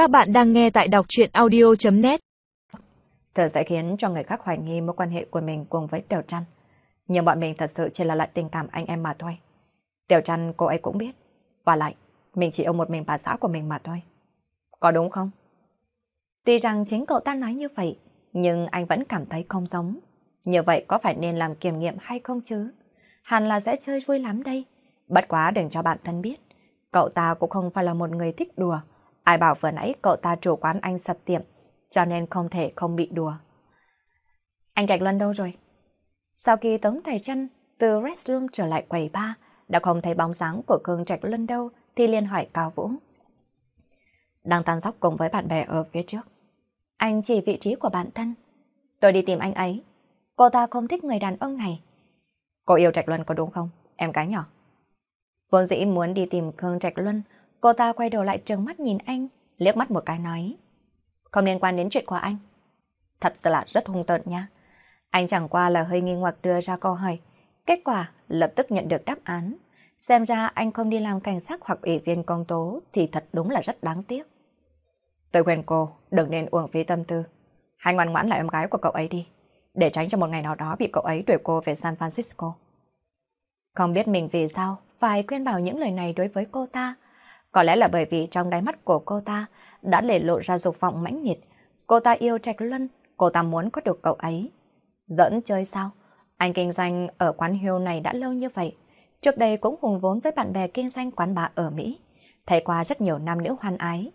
Các bạn đang nghe tại đọc chuyện audio.net Thở sẽ khiến cho người khác hoài nghi mối quan hệ của mình cùng với Tiểu Trăn. Nhưng bọn mình thật sự chỉ là loại tình cảm anh em mà thôi. Tiểu Trăn cô ấy cũng biết. Và lại, mình chỉ yêu một mình bà xã của mình mà thôi. Có đúng không? Tuy rằng chính cậu ta nói như vậy, nhưng anh vẫn cảm thấy không giống. Như vậy có phải nên làm kiểm nghiệm hay không chứ? Hẳn là sẽ chơi vui lắm đây. Bất quá đừng cho bạn thân biết. Cậu ta cũng không phải là một người thích đùa. Ai bảo vừa nãy cậu ta chủ quán anh sập tiệm, cho nên không thể không bị đùa. Anh Trạch Luân đâu rồi? Sau khi Tống Thầy Trân từ restroom trở lại quầy ba, đã không thấy bóng dáng của Cương Trạch Luân đâu, thì liền hỏi Cao Vũ. Đang tan dóc cùng với bạn bè ở phía trước. Anh chỉ vị trí của bản thân. Tôi đi tìm anh ấy. Cô ta không thích người đàn ông này. Cô yêu Trạch Luân có đúng không? Em gái nhỏ. Vốn dĩ muốn đi tìm Khương Trạch Luân, cô ta quay đầu lại trừng mắt nhìn anh, liếc mắt một cái nói. Không liên quan đến chuyện của anh. Thật là rất hung tợn nha. Anh chẳng qua là hơi nghi hoặc đưa ra câu hỏi. Kết quả lập tức nhận được đáp án. Xem ra anh không đi làm cảnh sát hoặc ủy viên công tố thì thật đúng là rất đáng tiếc. Tôi khuyên cô đừng nên uổng phí tâm tư. Hãy ngoan ngoãn là em gái của cậu ấy đi. Để tránh cho một ngày nào đó bị cậu ấy đuổi cô về San Francisco. Không biết mình vì sao phải khuyên bảo những lời này đối với cô ta. Có lẽ là bởi vì trong đáy mắt của cô ta đã để lộ ra dục vọng mãnh liệt. Cô ta yêu Trạch Luân, cô ta muốn có được cậu ấy. Dẫn chơi sao? Anh kinh doanh ở quán hiêu này đã lâu như vậy. Trước đây cũng hùng vốn với bạn bè kinh doanh quán bà ở Mỹ. Thấy qua rất nhiều nam nữ hoan ái.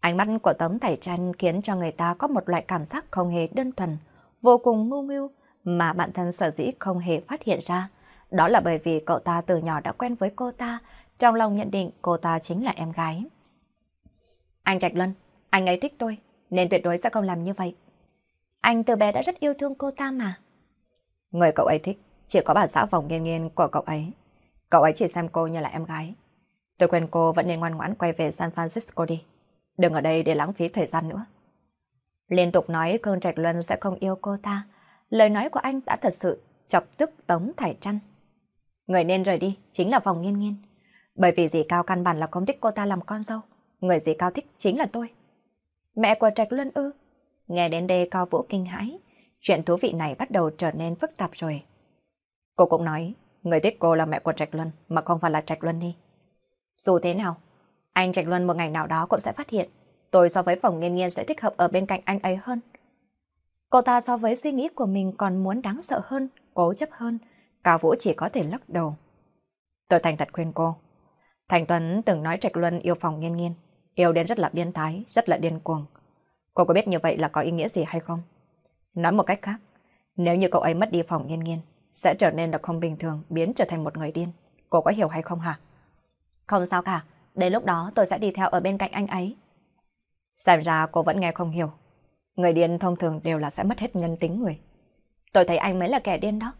Ánh mắt của Tống Thải Tranh khiến cho người ta có một loại cảm giác không hề đơn thuần, vô cùng mưu mưu mà bản thân sở dĩ không hề phát hiện ra. Đó là bởi vì cậu ta từ nhỏ đã quen với cô ta, trong lòng nhận định cô ta chính là em gái. Anh Trạch Luân, anh ấy thích tôi, nên tuyệt đối sẽ không làm như vậy. Anh từ bé đã rất yêu thương cô ta mà. Người cậu ấy thích, chỉ có bà xã vòng nghiên nghiên của cậu ấy. Cậu ấy chỉ xem cô như là em gái. Tôi quen cô vẫn nên ngoan ngoãn quay về San Francisco đi. Đừng ở đây để lãng phí thời gian nữa. Liên tục nói Cơn Trạch Luân sẽ không yêu cô ta. Lời nói của anh đã thật sự chọc tức Tống Thải Trăn. Người nên rời đi chính là phòng nghiên nghiên. Bởi vì dì Cao căn bản là không thích cô ta làm con dâu. Người dì Cao thích chính là tôi. Mẹ của Trạch Luân ư. Nghe đến đây Cao Vũ kinh hãi. Chuyện thú vị này bắt đầu trở nên phức tạp rồi. Cô cũng nói, người thích cô là mẹ của Trạch Luân mà không phải là Trạch Luân đi. Dù thế nào, anh Trạch Luân một ngày nào đó cũng sẽ phát hiện tôi so với phòng nghiên nghiên sẽ thích hợp ở bên cạnh anh ấy hơn. Cô ta so với suy nghĩ của mình còn muốn đáng sợ hơn, cố chấp hơn, Cao Vũ chỉ có thể lắc đầu. Tôi thành thật khuyên cô. Thành Tuấn từng nói Trạch Luân yêu phòng nghiên nghiên, yêu đến rất là biến thái, rất là điên cuồng. Cô có biết như vậy là có ý nghĩa gì hay không? Nói một cách khác, nếu như cậu ấy mất đi phòng nghiên nghiên, sẽ trở nên là không bình thường, biến trở thành một người điên. Cô có hiểu hay không hả? Không sao cả, đến lúc đó tôi sẽ đi theo ở bên cạnh anh ấy. Xem ra cô vẫn nghe không hiểu. Người điên thông thường đều là sẽ mất hết nhân tính người. Tôi thấy anh mới là kẻ điên đó.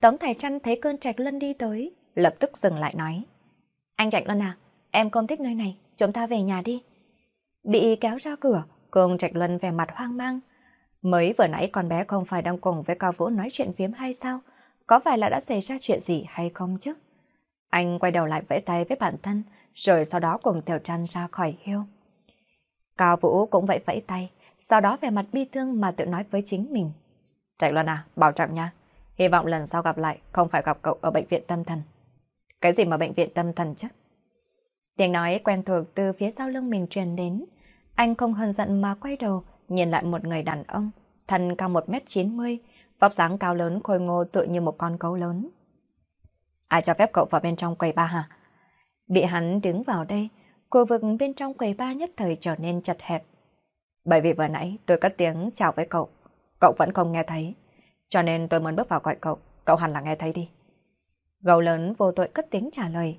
Tống Thải Trăn thấy cơn Trạch Luân đi tới, lập tức dừng lại nói. Anh Trạch Luân à, em không thích nơi này, chúng ta về nhà đi. Bị kéo ra cửa, cơn Trạch Luân vẻ mặt hoang mang. Mới vừa nãy con bé không phải đang cùng với Cao Vũ nói chuyện phiếm hay sao? Có phải là đã xảy ra chuyện gì hay không chứ? Anh quay đầu lại vẫy tay với bản thân, rồi sau đó cùng Tiểu Trăn ra khỏi hiêu. Cao Vũ cũng vẫy vẫy tay, sau đó về mặt bi thương mà tự nói với chính mình. Trạch Luân à, bảo trọng nha. Hy vọng lần sau gặp lại không phải gặp cậu ở bệnh viện tâm thần. Cái gì mà bệnh viện tâm thần chứ? Tiếng nói quen thuộc từ phía sau lưng mình truyền đến. Anh không hờn giận mà quay đầu, nhìn lại một người đàn ông, thân cao 1m90, vóc dáng cao lớn khôi ngô tựa như một con cấu lớn. Ai cho phép cậu vào bên trong quầy ba hả? Bị hắn đứng vào đây, khu vực bên trong quầy ba nhất thời trở nên chật hẹp. Bởi vì vừa nãy tôi cất tiếng chào với cậu, cậu vẫn không nghe thấy. Cho nên tôi muốn bước vào gọi cậu, cậu hẳn là nghe thấy đi. Gấu lớn vô tội cất tiếng trả lời.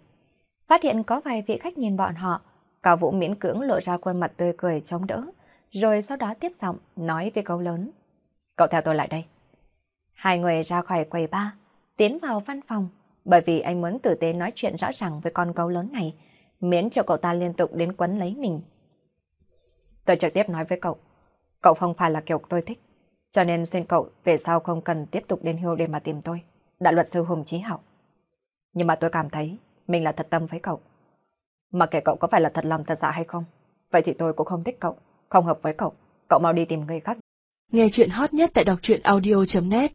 Phát hiện có vài vị khách nhìn bọn họ, Cao Vũ miễn cưỡng lộ ra khuôn mặt tươi cười chống đỡ, rồi sau đó tiếp giọng nói với gấu lớn. Cậu theo tôi lại đây. Hai người ra khỏi quầy ba, tiến vào văn phòng, bởi vì anh muốn tử tế nói chuyện rõ ràng với con gấu lớn này, miễn cho cậu ta liên tục đến quấn lấy mình. Tôi trực tiếp nói với cậu, cậu không phải là kiểu tôi thích, cho nên xin cậu về sau không cần tiếp tục đến hưu để mà tìm tôi, đã luật sư Hùng Chí hậu. Nhưng mà tôi cảm thấy mình là thật tâm với cậu. Mà kể cậu có phải là thật lòng thật dạ hay không, Vậy thì tôi cũng không thích cậu, không hợp với cậu. Cậu mau đi tìm người khác. Nghe chuyện hot nhất tại đọc truyện audio.net